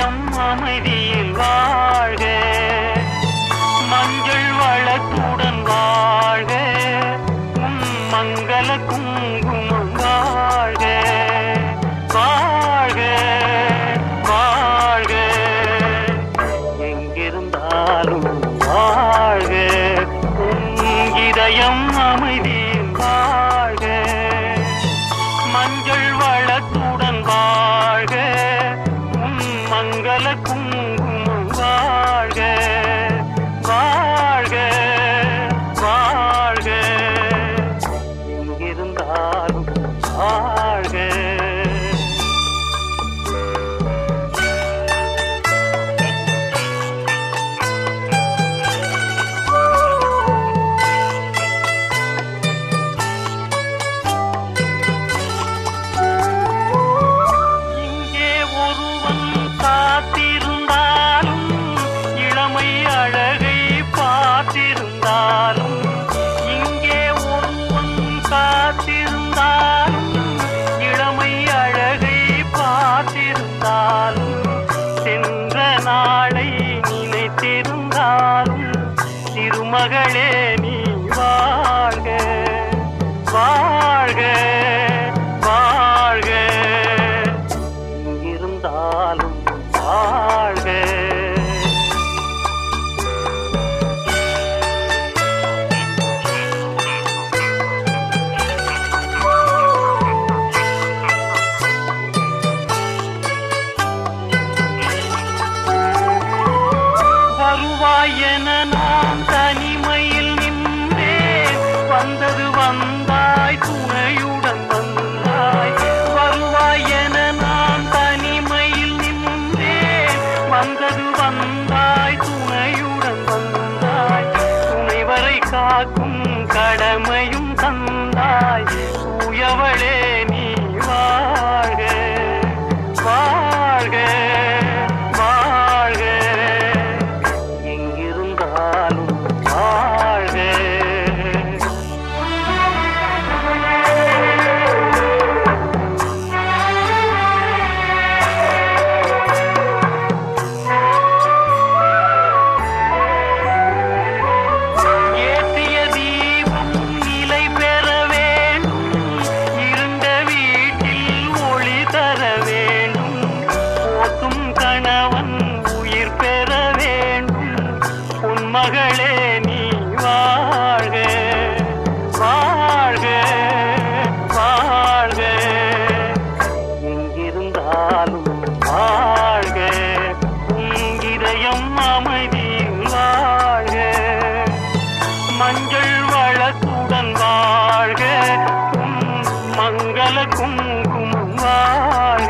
இதயம் அமைதியில் வாழ்க. மஞ்சள் வளத்துடன் வாழ்க. மங்கள குங்குமம் மகளே நீ வாழ்க. வாழ்க வாழ்க. இருந்தாலும் வாழ்க. வருவாய் என நான் தனி கடமையும் தந்தாய். தூயவளே நீ வாழ்க வாழ்க. மங்கள குங்குமமாக